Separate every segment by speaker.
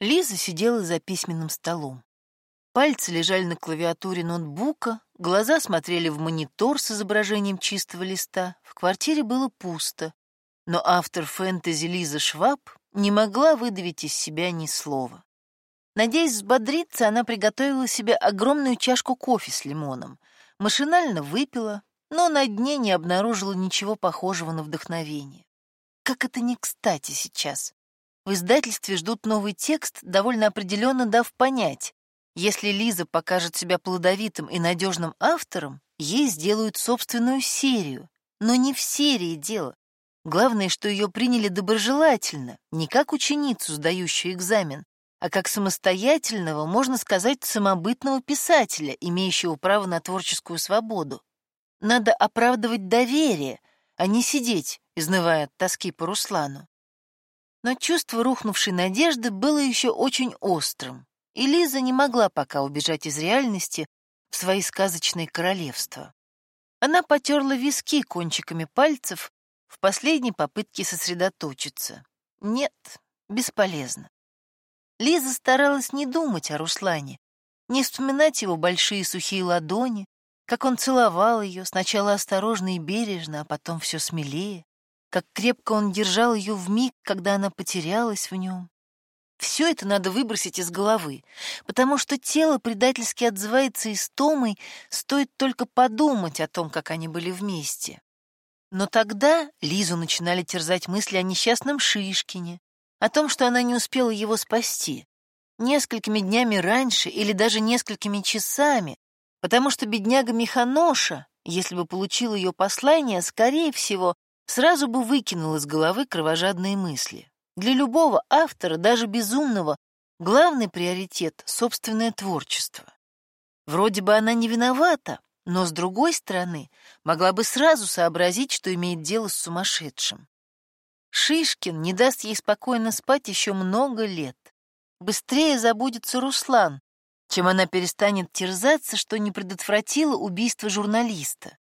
Speaker 1: Лиза сидела за письменным столом. Пальцы лежали на клавиатуре ноутбука, глаза смотрели в монитор с изображением чистого листа. В квартире было пусто, но автор фэнтези Лиза Шваб не могла выдавить из себя ни слова. Надеясь взбодриться, она приготовила себе огромную чашку кофе с лимоном, машинально выпила, но на дне не обнаружила ничего похожего на вдохновение. Как это не кстати сейчас. В издательстве ждут новый текст, довольно определенно дав понять, если Лиза покажет себя плодовитым и надежным автором, ей сделают собственную серию. Но не в серии дело. Главное, что ее приняли доброжелательно, не как ученицу, сдающую экзамен, а как самостоятельного, можно сказать, самобытного писателя, имеющего право на творческую свободу. Надо оправдывать доверие, а не сидеть, изнывая от тоски по Руслану. Но чувство рухнувшей надежды было еще очень острым, и Лиза не могла пока убежать из реальности в свои сказочные королевства. Она потерла виски кончиками пальцев в последней попытке сосредоточиться. Нет, бесполезно. Лиза старалась не думать о Руслане, не вспоминать его большие сухие ладони, как он целовал ее, сначала осторожно и бережно, а потом все смелее, как крепко он держал ее в миг, когда она потерялась в нем. Все это надо выбросить из головы, потому что тело предательски отзывается истомой, стоит только подумать о том, как они были вместе. Но тогда Лизу начинали терзать мысли о несчастном Шишкине, о том, что она не успела его спасти. Несколькими днями раньше или даже несколькими часами, потому что бедняга Механоша, если бы получил ее послание, скорее всего, сразу бы выкинул из головы кровожадные мысли. Для любого автора, даже безумного, главный приоритет — собственное творчество. Вроде бы она не виновата, но, с другой стороны, могла бы сразу сообразить, что имеет дело с сумасшедшим. Шишкин не даст ей спокойно спать еще много лет. Быстрее забудется Руслан, чем она перестанет терзаться, что не предотвратила убийство журналиста.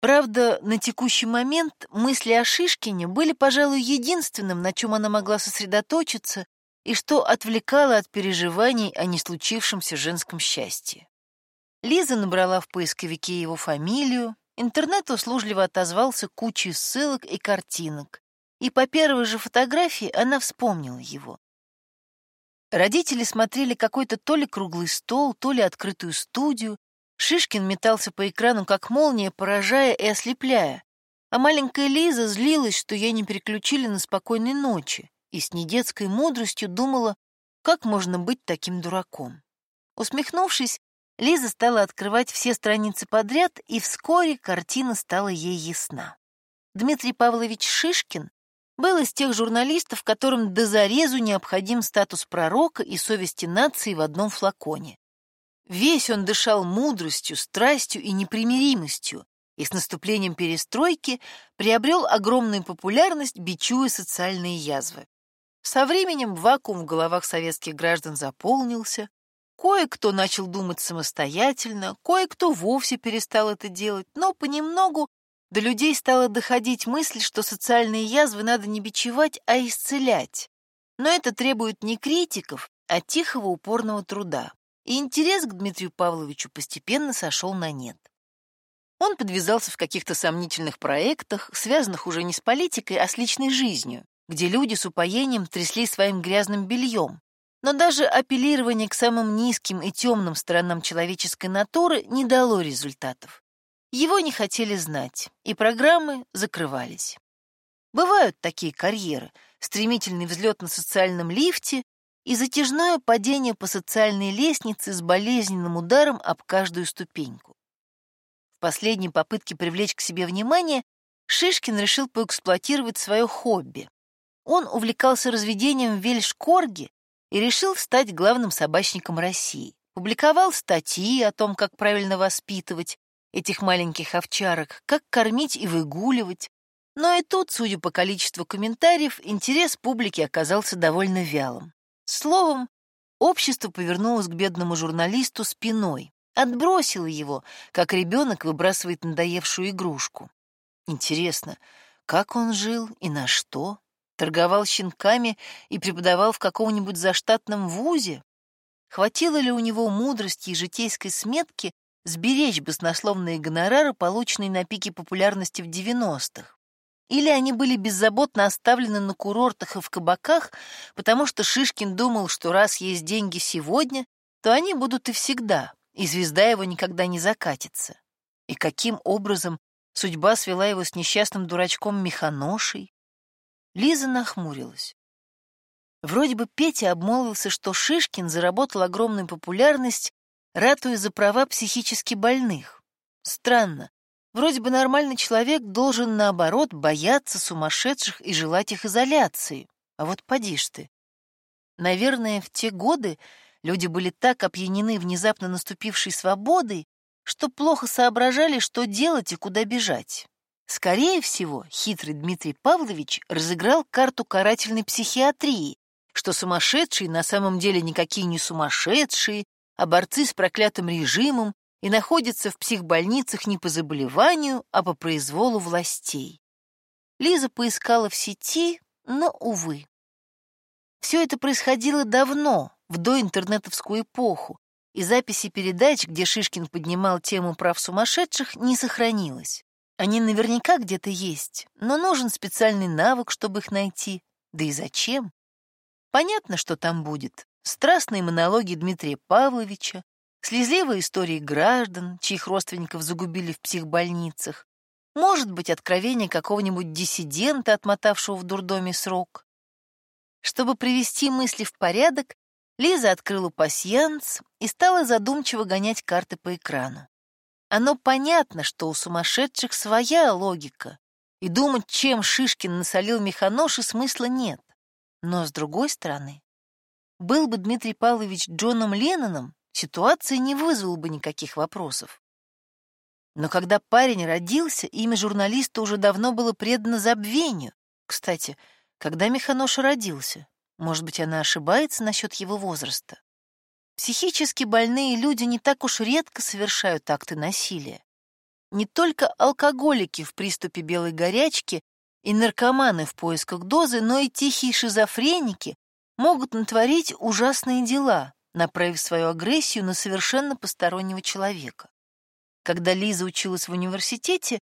Speaker 1: Правда, на текущий момент мысли о Шишкине были, пожалуй, единственным, на чем она могла сосредоточиться и что отвлекало от переживаний о не случившемся женском счастье. Лиза набрала в поисковике его фамилию, интернет услужливо отозвался кучей ссылок и картинок, и по первой же фотографии она вспомнила его. Родители смотрели какой-то то ли круглый стол, то ли открытую студию. Шишкин метался по экрану, как молния, поражая и ослепляя. А маленькая Лиза злилась, что ей не переключили на спокойной ночи, и с недетской мудростью думала, как можно быть таким дураком. Усмехнувшись, Лиза стала открывать все страницы подряд, и вскоре картина стала ей ясна. Дмитрий Павлович Шишкин был из тех журналистов, которым до зарезу необходим статус пророка и совести нации в одном флаконе. Весь он дышал мудростью, страстью и непримиримостью, и с наступлением перестройки приобрел огромную популярность, бичуя социальные язвы. Со временем вакуум в головах советских граждан заполнился, кое-кто начал думать самостоятельно, кое-кто вовсе перестал это делать, но понемногу до людей стала доходить мысль, что социальные язвы надо не бичевать, а исцелять. Но это требует не критиков, а тихого упорного труда. И интерес к Дмитрию Павловичу постепенно сошел на нет. Он подвязался в каких-то сомнительных проектах, связанных уже не с политикой, а с личной жизнью, где люди с упоением трясли своим грязным бельем. Но даже апеллирование к самым низким и темным сторонам человеческой натуры не дало результатов. Его не хотели знать, и программы закрывались. Бывают такие карьеры, стремительный взлет на социальном лифте и затяжное падение по социальной лестнице с болезненным ударом об каждую ступеньку. В последней попытке привлечь к себе внимание Шишкин решил поэксплуатировать свое хобби. Он увлекался разведением вельшкорги и решил стать главным собачником России. Публиковал статьи о том, как правильно воспитывать, этих маленьких овчарок, как кормить и выгуливать. Но и тут, судя по количеству комментариев, интерес публики оказался довольно вялым. Словом, общество повернулось к бедному журналисту спиной, отбросило его, как ребенок выбрасывает надоевшую игрушку. Интересно, как он жил и на что? Торговал щенками и преподавал в каком-нибудь заштатном вузе? Хватило ли у него мудрости и житейской сметки сберечь баснословные гонорары, полученные на пике популярности в 90-х? Или они были беззаботно оставлены на курортах и в кабаках, потому что Шишкин думал, что раз есть деньги сегодня, то они будут и всегда, и звезда его никогда не закатится. И каким образом судьба свела его с несчастным дурачком Механошей? Лиза нахмурилась. Вроде бы Петя обмолвился, что Шишкин заработал огромную популярность, ратуя за права психически больных. Странно. Вроде бы нормальный человек должен, наоборот, бояться сумасшедших и желать их изоляции. А вот поди ж ты. Наверное, в те годы люди были так опьянены внезапно наступившей свободой, что плохо соображали, что делать и куда бежать. Скорее всего, хитрый Дмитрий Павлович разыграл карту карательной психиатрии, что сумасшедшие на самом деле никакие не сумасшедшие, а борцы с проклятым режимом и находятся в психбольницах не по заболеванию, а по произволу властей. Лиза поискала в сети, но, увы. Все это происходило давно, в доинтернетовскую эпоху, и записи передач, где Шишкин поднимал тему прав сумасшедших, не сохранилось. Они наверняка где-то есть, но нужен специальный навык, чтобы их найти. Да и зачем? Понятно, что там будет. Страстные монологи Дмитрия Павловича, слезливые истории граждан, чьих родственников загубили в психбольницах, может быть, откровение какого-нибудь диссидента, отмотавшего в дурдоме срок. Чтобы привести мысли в порядок, Лиза открыла пасьянс и стала задумчиво гонять карты по экрану. Оно понятно, что у сумасшедших своя логика, и думать, чем Шишкин насолил Механоши, смысла нет. Но, с другой стороны, был бы Дмитрий Павлович Джоном Ленноном, ситуация не вызвала бы никаких вопросов. Но когда парень родился, имя журналиста уже давно было предано забвению. Кстати, когда Механоша родился? Может быть, она ошибается насчет его возраста? Психически больные люди не так уж редко совершают акты насилия. Не только алкоголики в приступе белой горячки и наркоманы в поисках дозы, но и тихие шизофреники могут натворить ужасные дела, направив свою агрессию на совершенно постороннего человека. Когда Лиза училась в университете,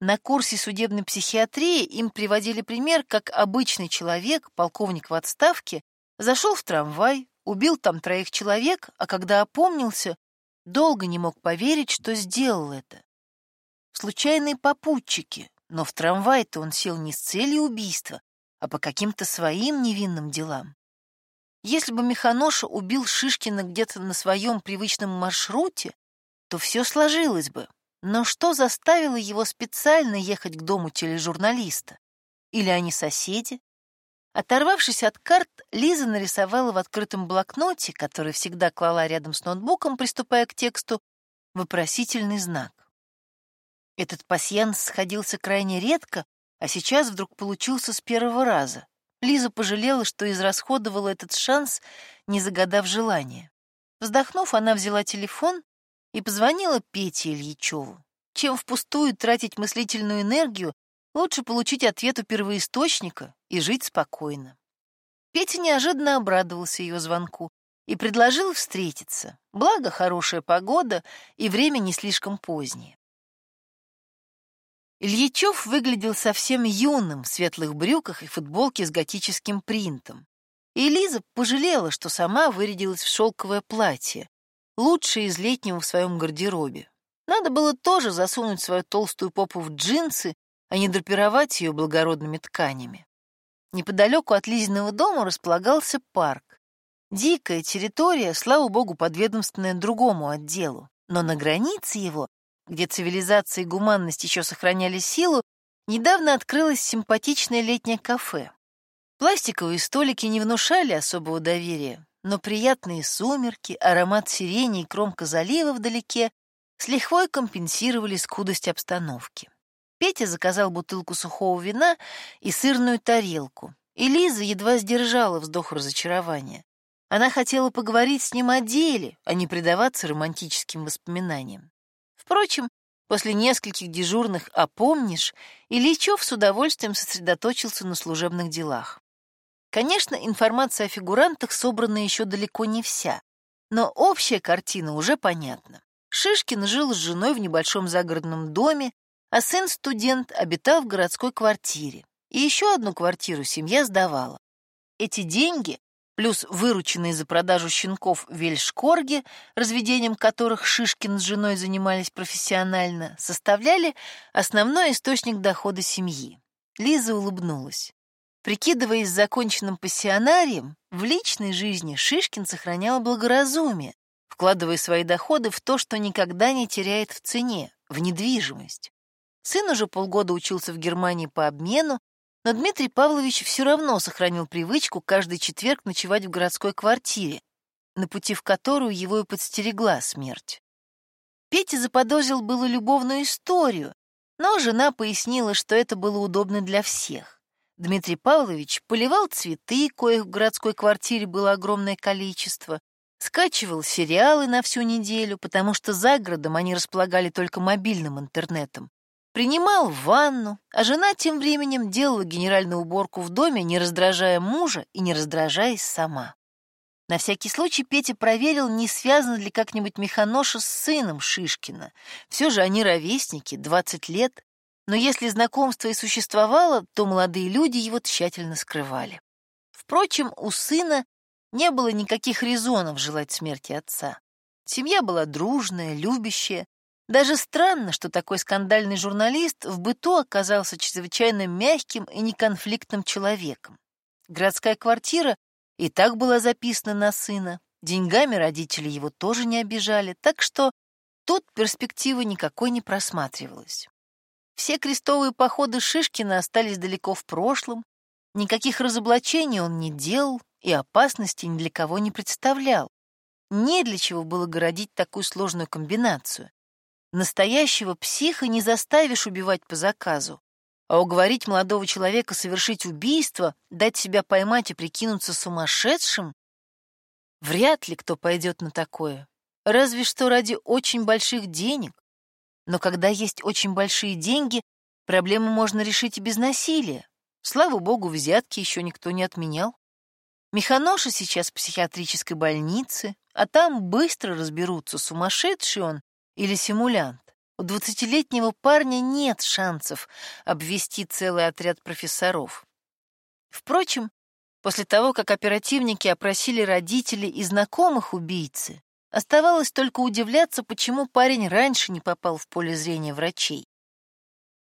Speaker 1: на курсе судебной психиатрии им приводили пример, как обычный человек, полковник в отставке, зашел в трамвай, убил там троих человек, а когда опомнился, долго не мог поверить, что сделал это. Случайные попутчики, но в трамвай-то он сел не с целью убийства, а по каким-то своим невинным делам. Если бы Механоша убил Шишкина где-то на своем привычном маршруте, то все сложилось бы. Но что заставило его специально ехать к дому тележурналиста? Или они соседи? Оторвавшись от карт, Лиза нарисовала в открытом блокноте, который всегда клала рядом с ноутбуком, приступая к тексту, вопросительный знак. Этот пасьянс сходился крайне редко, а сейчас вдруг получился с первого раза. Лиза пожалела, что израсходовала этот шанс, не загадав желания. Вздохнув, она взяла телефон и позвонила Пете Ильичеву. Чем впустую тратить мыслительную энергию, лучше получить ответ у первоисточника и жить спокойно. Петя неожиданно обрадовался ее звонку и предложил встретиться, благо хорошая погода и время не слишком позднее. Ильичев выглядел совсем юным в светлых брюках и футболке с готическим принтом. И Лиза пожалела, что сама вырядилась в шелковое платье, лучшее из летнего в своем гардеробе. Надо было тоже засунуть свою толстую попу в джинсы, а не драпировать ее благородными тканями. Неподалеку от Лизиного дома располагался парк. Дикая территория, слава богу, подведомственная другому отделу, но на границе его где цивилизация и гуманность еще сохраняли силу, недавно открылось симпатичное летнее кафе. Пластиковые столики не внушали особого доверия, но приятные сумерки, аромат сирени и кромка залива вдалеке с лихвой компенсировали скудость обстановки. Петя заказал бутылку сухого вина и сырную тарелку, и Лиза едва сдержала вздох разочарования. Она хотела поговорить с ним о деле, а не предаваться романтическим воспоминаниям. Впрочем, после нескольких дежурных «а помнишь» Ильичев с удовольствием сосредоточился на служебных делах. Конечно, информация о фигурантах собрана еще далеко не вся, но общая картина уже понятна. Шишкин жил с женой в небольшом загородном доме, а сын-студент обитал в городской квартире. И еще одну квартиру семья сдавала. Эти деньги, плюс вырученные за продажу щенков вельшкорги, разведением которых Шишкин с женой занимались профессионально, составляли основной источник дохода семьи. Лиза улыбнулась. Прикидываясь законченным пассионарием, в личной жизни Шишкин сохранял благоразумие, вкладывая свои доходы в то, что никогда не теряет в цене, в недвижимость. Сын уже полгода учился в Германии по обмену, но Дмитрий Павлович все равно сохранил привычку каждый четверг ночевать в городской квартире, на пути в которую его и подстерегла смерть. Петя заподозрил было любовную историю, но жена пояснила, что это было удобно для всех. Дмитрий Павлович поливал цветы, коих в городской квартире было огромное количество, скачивал сериалы на всю неделю, потому что за городом они располагали только мобильным интернетом, принимал ванну, а жена тем временем делала генеральную уборку в доме, не раздражая мужа и не раздражаясь сама. На всякий случай Петя проверил, не связан ли как-нибудь Механоша с сыном Шишкина. Все же они ровесники, 20 лет, но если знакомство и существовало, то молодые люди его тщательно скрывали. Впрочем, у сына не было никаких резонов желать смерти отца. Семья была дружная, любящая. Даже странно, что такой скандальный журналист в быту оказался чрезвычайно мягким и неконфликтным человеком. Городская квартира и так была записана на сына. Деньгами родители его тоже не обижали, так что тут перспективы никакой не просматривалась. Все крестовые походы Шишкина остались далеко в прошлом, никаких разоблачений он не делал и опасности ни для кого не представлял. Не для чего было городить такую сложную комбинацию. Настоящего психа не заставишь убивать по заказу, а уговорить молодого человека совершить убийство, дать себя поймать и прикинуться сумасшедшим? Вряд ли кто пойдет на такое. Разве что ради очень больших денег. Но когда есть очень большие деньги, проблему можно решить и без насилия. Слава богу, взятки еще никто не отменял. Механоша сейчас в психиатрической больнице, а там быстро разберутся, сумасшедший он или симулянт. У двадцатилетнего парня нет шансов обвести целый отряд профессоров. Впрочем, после того, как оперативники опросили родителей и знакомых убийцы, Оставалось только удивляться, почему парень раньше не попал в поле зрения врачей.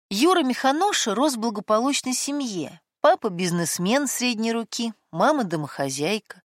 Speaker 1: Юра Механоша рос в благополучной семье. Папа — бизнесмен средней руки, мама — домохозяйка.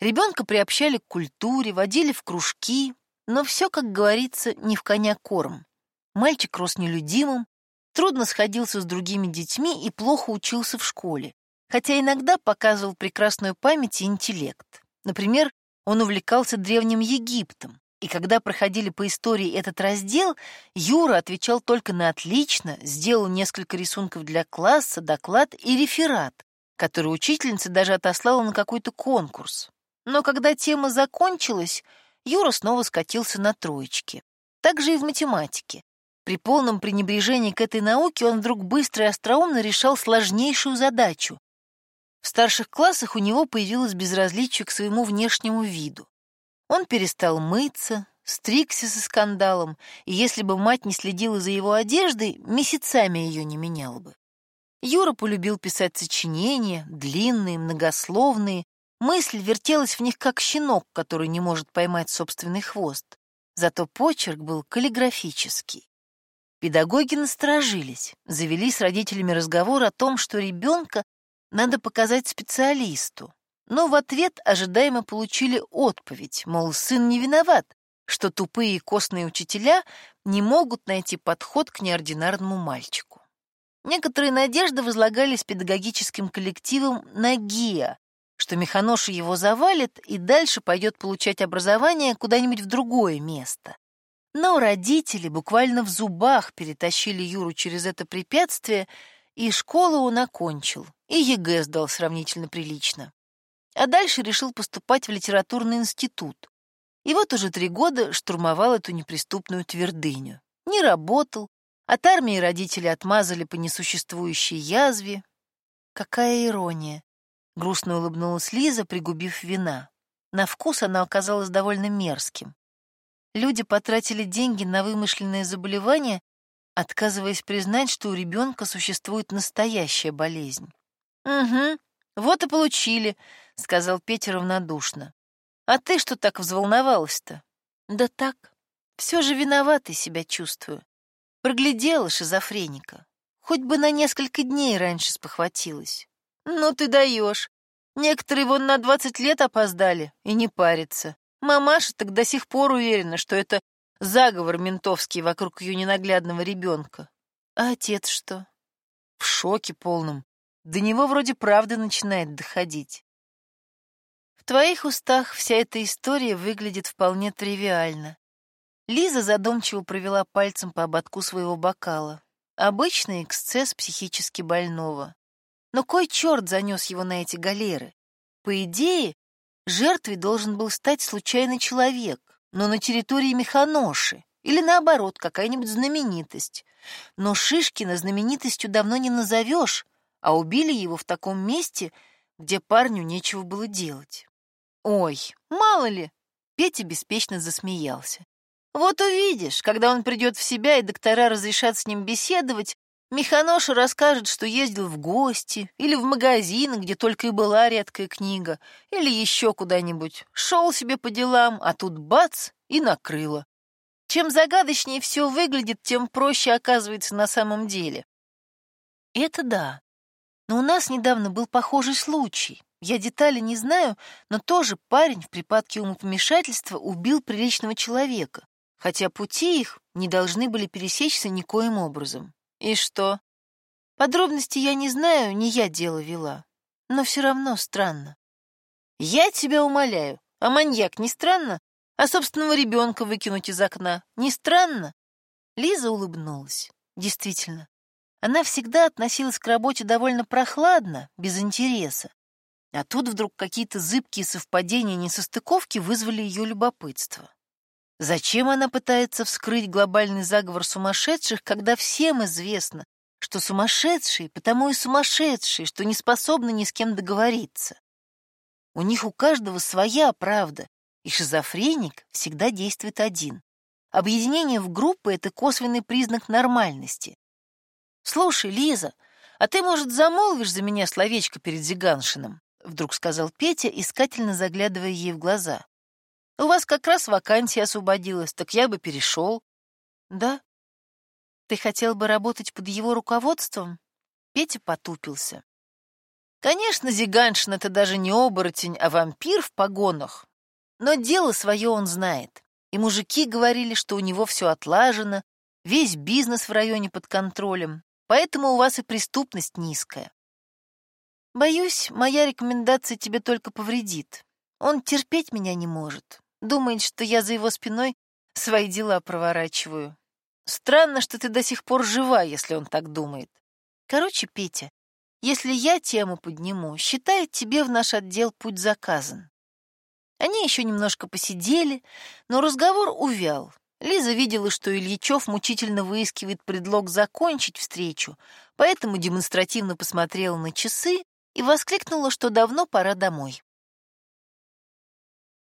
Speaker 1: Ребенка приобщали к культуре, водили в кружки, но все, как говорится, не в коня корм. Мальчик рос нелюдимым, трудно сходился с другими детьми и плохо учился в школе, хотя иногда показывал прекрасную память и интеллект. Например, он увлекался Древним Египтом, и когда проходили по истории этот раздел, Юра отвечал только на «отлично», сделал несколько рисунков для класса, доклад и реферат, который учительница даже отослала на какой-то конкурс. Но когда тема закончилась, Юра снова скатился на троечки. Так же и в математике. При полном пренебрежении к этой науке он вдруг быстро и остроумно решал сложнейшую задачу в старших классах у него появилось безразличие к своему внешнему виду. Он перестал мыться, стригся со скандалом, и если бы мать не следила за его одеждой, месяцами ее не менял бы. Юра полюбил писать сочинения, длинные, многословные. Мысль вертелась в них, как щенок, который не может поймать собственный хвост. Зато почерк был каллиграфический. Педагоги насторожились, завели с родителями разговор о том, что ребенка надо показать специалисту. Но в ответ ожидаемо получили отповедь, мол, сын не виноват, что тупые и костные учителя не могут найти подход к неординарному мальчику. Некоторые надежды возлагались педагогическим коллективом на ГИА, что Механоша его завалит и дальше пойдет получать образование куда-нибудь в другое место. Но родители буквально в зубах перетащили Юру через это препятствие, и школу он окончил, и ЕГЭ сдал сравнительно прилично. А дальше решил поступать в литературный институт. И вот уже три года штурмовал эту неприступную твердыню. Не работал, от армии родители отмазали по несуществующей язве. Какая ирония. Грустно улыбнулась Лиза, пригубив вина. На вкус оно оказалось довольно мерзким. Люди потратили деньги на вымышленные заболевания, отказываясь признать, что у ребенка существует настоящая болезнь. «Угу, вот и получили», — сказал Петя равнодушно. «А ты что так взволновалась-то?» «Да так, все же виноватой себя чувствую. Проглядела шизофреника. Хоть бы на несколько дней раньше спохватилась. Ну ты даешь. Некоторые вон на двадцать лет опоздали и не парятся. Мамаша так до сих пор уверена, что это заговор ментовский вокруг ее ненаглядного ребенка. А отец что? В шоке полном. До него вроде правда начинает доходить. В твоих устах вся эта история выглядит вполне тривиально. Лиза задумчиво провела пальцем по ободку своего бокала. Обычный эксцесс психически больного. Но кой черт занес его на эти галеры? По идее, жертвой должен был стать случайный человек, но на территории Механоши, или наоборот, какая-нибудь знаменитость. Но Шишкина знаменитостью давно не назовешь, а убили его в таком месте, где парню нечего было делать. Ой, мало ли, Петя беспечно засмеялся. Вот увидишь, когда он придет в себя и доктора разрешат с ним беседовать, Механоша расскажет, что ездил в гости, или в магазин, где только и была редкая книга, или еще куда-нибудь. Шел себе по делам, а тут бац и накрыло. Чем загадочнее все выглядит, тем проще оказывается на самом деле. Это да. Но у нас недавно был похожий случай. Я детали не знаю, но тоже парень в припадке умопомешательства убил приличного человека, хотя пути их не должны были пересечься никоим образом. И что? Подробности я не знаю, не я дело вела. Но все равно странно. Я тебя умоляю, а маньяк не странно? А собственного ребенка выкинуть из окна не странно? Лиза улыбнулась. Действительно, она всегда относилась к работе довольно прохладно, без интереса. А тут вдруг какие-то зыбкие совпадения несостыковки вызвали ее любопытство. Зачем она пытается вскрыть глобальный заговор сумасшедших, когда всем известно, что сумасшедшие потому и сумасшедшие, что не способны ни с кем договориться? У них у каждого своя правда, и шизофреник всегда действует один. Объединение в группы — это косвенный признак нормальности. «Слушай, Лиза, а ты, может, замолвишь за меня словечко перед Зиганшиным?» — вдруг сказал Петя, искательно заглядывая ей в глаза. У вас как раз вакансия освободилась, так я бы перешел. Да? Ты хотел бы работать под его руководством? Петя потупился. Конечно, Зиганшин — это даже не оборотень, а вампир в погонах. Но дело свое он знает. И мужики говорили, что у него все отлажено, весь бизнес в районе под контролем, поэтому у вас и преступность низкая. Боюсь, моя рекомендация тебе только повредит. Он терпеть меня не может. Думает, что я за его спиной свои дела проворачиваю. Странно, что ты до сих пор жива, если он так думает. Короче, Петя, если я тему подниму, считай, тебе в наш отдел путь заказан. Они еще немножко посидели, но разговор увял. Лиза видела, что Ильичев мучительно выискивает предлог закончить встречу, поэтому демонстративно посмотрела на часы и воскликнула, что давно пора домой.